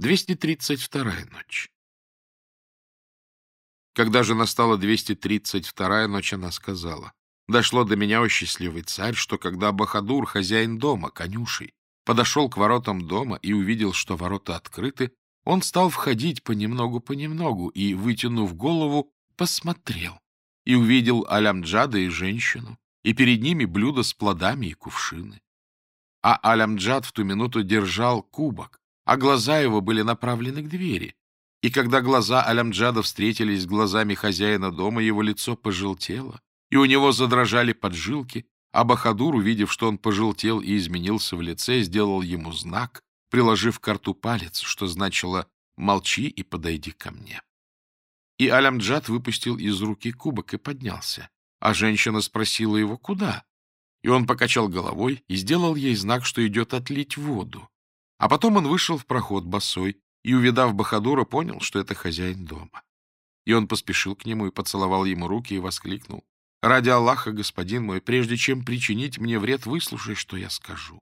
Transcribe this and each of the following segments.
232-я ночь. Когда же настала 232-я ночь, она сказала, «Дошло до меня, о счастливый царь, что когда Бахадур, хозяин дома, конюшей, подошел к воротам дома и увидел, что ворота открыты, он стал входить понемногу-понемногу и, вытянув голову, посмотрел и увидел Алямджада и женщину, и перед ними блюдо с плодами и кувшины. А Алямджад в ту минуту держал кубок, а глаза его были направлены к двери. И когда глаза Алямджада встретились с глазами хозяина дома, его лицо пожелтело, и у него задрожали поджилки, а Бахадур, увидев, что он пожелтел и изменился в лице, сделал ему знак, приложив к рту палец, что значило «молчи и подойди ко мне». И Алямджад выпустил из руки кубок и поднялся, а женщина спросила его «куда?». И он покачал головой и сделал ей знак, что идет отлить воду. А потом он вышел в проход босой и, увидав Бахадура, понял, что это хозяин дома. И он поспешил к нему и поцеловал ему руки и воскликнул. «Ради Аллаха, господин мой, прежде чем причинить мне вред, выслушай, что я скажу».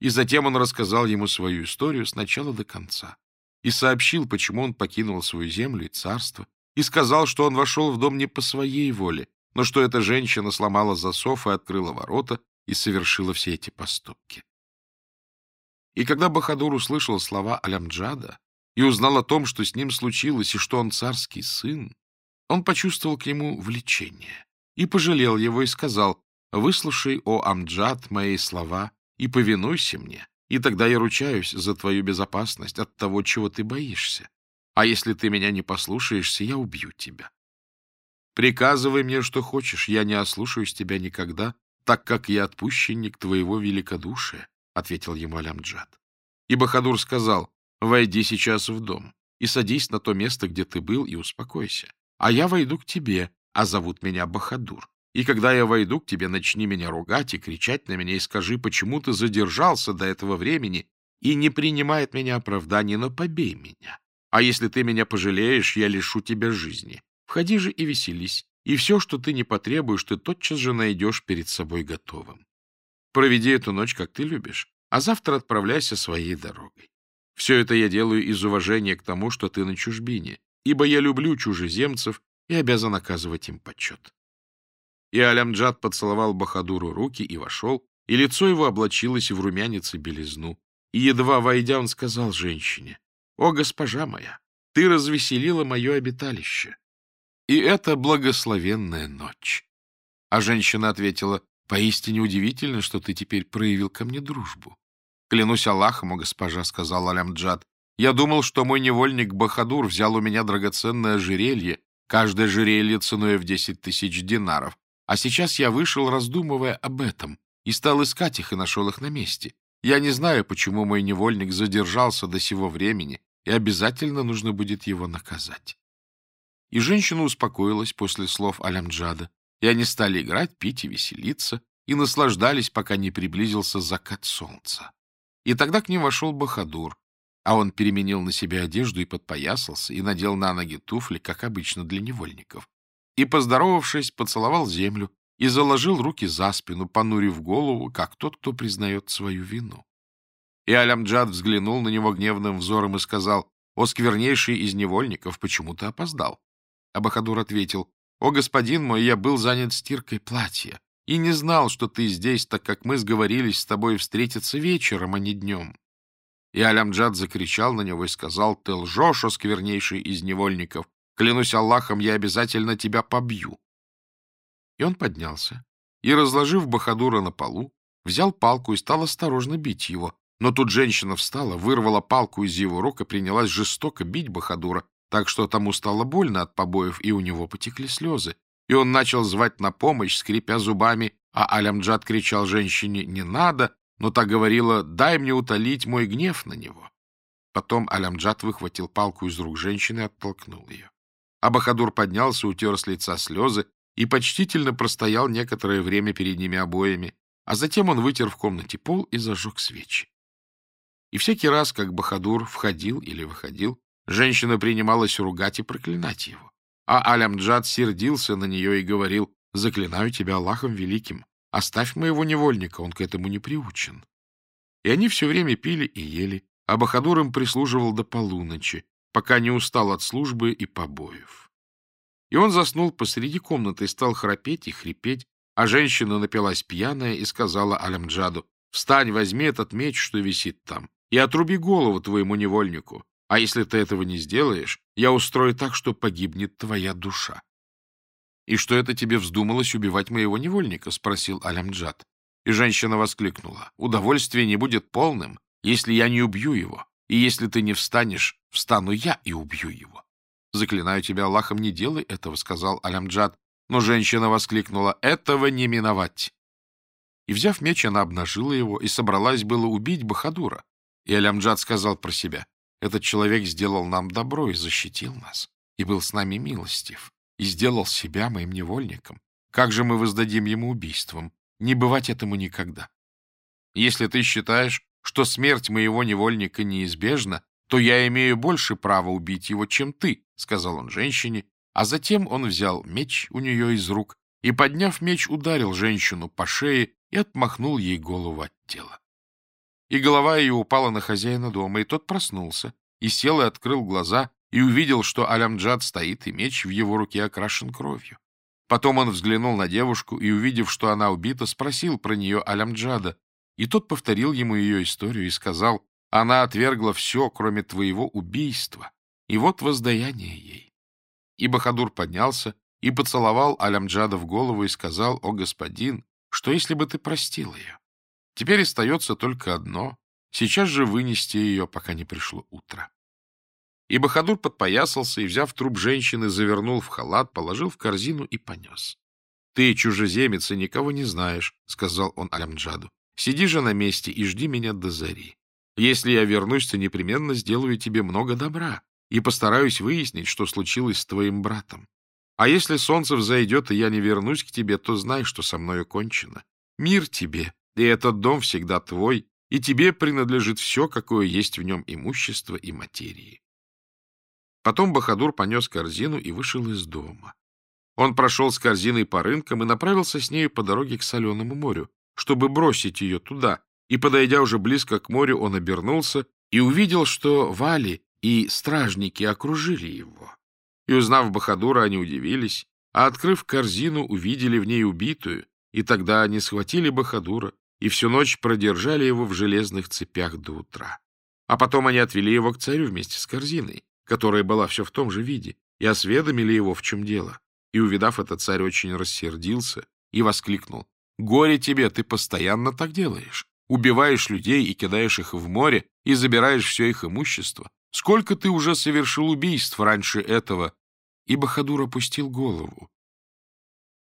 И затем он рассказал ему свою историю с начала до конца и сообщил, почему он покинул свою землю и царство, и сказал, что он вошел в дом не по своей воле, но что эта женщина сломала засов и открыла ворота и совершила все эти поступки. И когда Бахадур услышал слова Алямджада и узнал о том, что с ним случилось и что он царский сын, он почувствовал к нему влечение и пожалел его и сказал, «Выслушай, о Амджад, мои слова и повинуйся мне, и тогда я ручаюсь за твою безопасность от того, чего ты боишься. А если ты меня не послушаешься, я убью тебя. Приказывай мне, что хочешь, я не ослушаюсь тебя никогда, так как я отпущенник твоего великодушия, — ответил ему Алямджад. И Бахадур сказал, «Войди сейчас в дом и садись на то место, где ты был, и успокойся. А я войду к тебе, а зовут меня Бахадур. И когда я войду к тебе, начни меня ругать и кричать на меня, и скажи, почему ты задержался до этого времени и не принимает меня оправданий, но побей меня. А если ты меня пожалеешь, я лишу тебя жизни. Входи же и веселись, и все, что ты не потребуешь, ты тотчас же найдешь перед собой готовым. Проведи эту ночь, как ты любишь, а завтра отправляйся своей дорогой. Все это я делаю из уважения к тому, что ты на чужбине, ибо я люблю чужеземцев и обязан оказывать им почет. И Алямджад поцеловал Бахадуру руки и вошел, и лицо его облачилось в румянец и белизну. И, едва войдя, он сказал женщине, «О, госпожа моя, ты развеселила мое обиталище, и это благословенная ночь». А женщина ответила, Поистине удивительно, что ты теперь проявил ко мне дружбу. Клянусь Аллахом, госпожа, — сказал Алямджад, — я думал, что мой невольник Бахадур взял у меня драгоценное ожерелье, каждое ожерелье ценой в десять тысяч динаров. А сейчас я вышел, раздумывая об этом, и стал искать их и нашел их на месте. Я не знаю, почему мой невольник задержался до сего времени, и обязательно нужно будет его наказать. И женщина успокоилась после слов Алямджада, и они стали играть, пить и веселиться, и наслаждались, пока не приблизился закат солнца. И тогда к ним вошел Бахадур, а он переменил на себя одежду и подпоясался, и надел на ноги туфли, как обычно для невольников, и, поздоровавшись, поцеловал землю и заложил руки за спину, понурив голову, как тот, кто признает свою вину. И Алямджад взглянул на него гневным взором и сказал, «О, сквернейший из невольников, почему ты опоздал?» А Бахадур ответил, о, господин мой, я был занят стиркой платья и не знал, что ты здесь, так как мы сговорились с тобой встретиться вечером, а не днем. И Алямджад закричал на него и сказал, «Ты лжешь, о сквернейший из невольников! Клянусь Аллахом, я обязательно тебя побью!» И он поднялся и, разложив Бахадура на полу, взял палку и стал осторожно бить его. Но тут женщина встала, вырвала палку из его рук и принялась жестоко бить Бахадура, так что тому стало больно от побоев, и у него потекли слезы. И он начал звать на помощь, скрипя зубами, а Алямджад кричал женщине «не надо», но та говорила «дай мне утолить мой гнев на него». Потом Алямджад выхватил палку из рук женщины и оттолкнул ее. Абахадур поднялся, утер с лица слезы и почтительно простоял некоторое время перед ними обоими, а затем он вытер в комнате пол и зажег свечи. И всякий раз, как Бахадур входил или выходил, Женщина принималась ругать и проклинать его. А Алямджад сердился на нее и говорил, «Заклинаю тебя Аллахом Великим, оставь моего невольника, он к этому не приучен». И они все время пили и ели, а Бахадур им прислуживал до полуночи, пока не устал от службы и побоев. И он заснул посреди комнаты и стал храпеть и хрипеть, а женщина напилась пьяная и сказала Алямджаду, «Встань, возьми этот меч, что висит там, и отруби голову твоему невольнику. А если ты этого не сделаешь, я устрою так, что погибнет твоя душа. — И что это тебе вздумалось убивать моего невольника? — спросил Алямджад. И женщина воскликнула. — Удовольствие не будет полным, если я не убью его. И если ты не встанешь, встану я и убью его. — Заклинаю тебя Аллахом, не делай этого, — сказал Алямджад. Но женщина воскликнула. — Этого не миновать. И, взяв меч, она обнажила его и собралась было убить Бахадура. И Алямджад сказал про себя. Этот человек сделал нам добро и защитил нас, и был с нами милостив, и сделал себя моим невольником. Как же мы воздадим ему убийством? Не бывать этому никогда. Если ты считаешь, что смерть моего невольника неизбежна, то я имею больше права убить его, чем ты, — сказал он женщине, а затем он взял меч у нее из рук и, подняв меч, ударил женщину по шее и отмахнул ей голову от тела и голова ее упала на хозяина дома, и тот проснулся, и сел и открыл глаза, и увидел, что Алямджад стоит, и меч в его руке окрашен кровью. Потом он взглянул на девушку и, увидев, что она убита, спросил про нее Алямджада, и тот повторил ему ее историю и сказал, «Она отвергла все, кроме твоего убийства, и вот воздаяние ей». И Бахадур поднялся и поцеловал Алямджада в голову и сказал, «О, господин, что если бы ты простил ее?» Теперь остается только одно — сейчас же вынести ее, пока не пришло утро. И Бахадур подпоясался и, взяв труп женщины, завернул в халат, положил в корзину и понес. — Ты чужеземец и никого не знаешь, — сказал он Алямджаду. — Сиди же на месте и жди меня до зари. Если я вернусь, то непременно сделаю тебе много добра и постараюсь выяснить, что случилось с твоим братом. А если солнце взойдет, и я не вернусь к тебе, то знай, что со мною кончено. Мир тебе и этот дом всегда твой, и тебе принадлежит все, какое есть в нем имущество и материи. Потом Бахадур понес корзину и вышел из дома. Он прошел с корзиной по рынкам и направился с нею по дороге к Соленому морю, чтобы бросить ее туда, и, подойдя уже близко к морю, он обернулся и увидел, что Вали и стражники окружили его. И, узнав Бахадура, они удивились, а, открыв корзину, увидели в ней убитую, и тогда они схватили Бахадура и всю ночь продержали его в железных цепях до утра. А потом они отвели его к царю вместе с корзиной, которая была все в том же виде, и осведомили его, в чем дело. И, увидав это, царь очень рассердился и воскликнул. «Горе тебе, ты постоянно так делаешь. Убиваешь людей и кидаешь их в море, и забираешь все их имущество. Сколько ты уже совершил убийств раньше этого?» И Бахадур опустил голову,